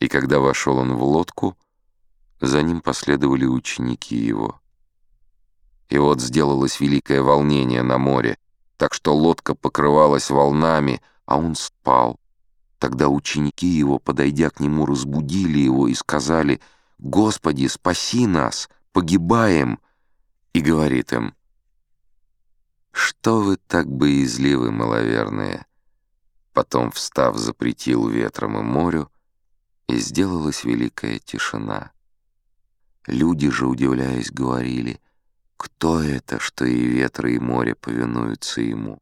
И когда вошел он в лодку, за ним последовали ученики его. И вот сделалось великое волнение на море, так что лодка покрывалась волнами, а он спал. Тогда ученики его, подойдя к нему, разбудили его и сказали, «Господи, спаси нас, погибаем!» И говорит им, «Что вы так боязливы, маловерные?» Потом, встав, запретил ветром и морю, и сделалась великая тишина. Люди же, удивляясь, говорили, «Кто это, что и ветры, и море повинуются ему?»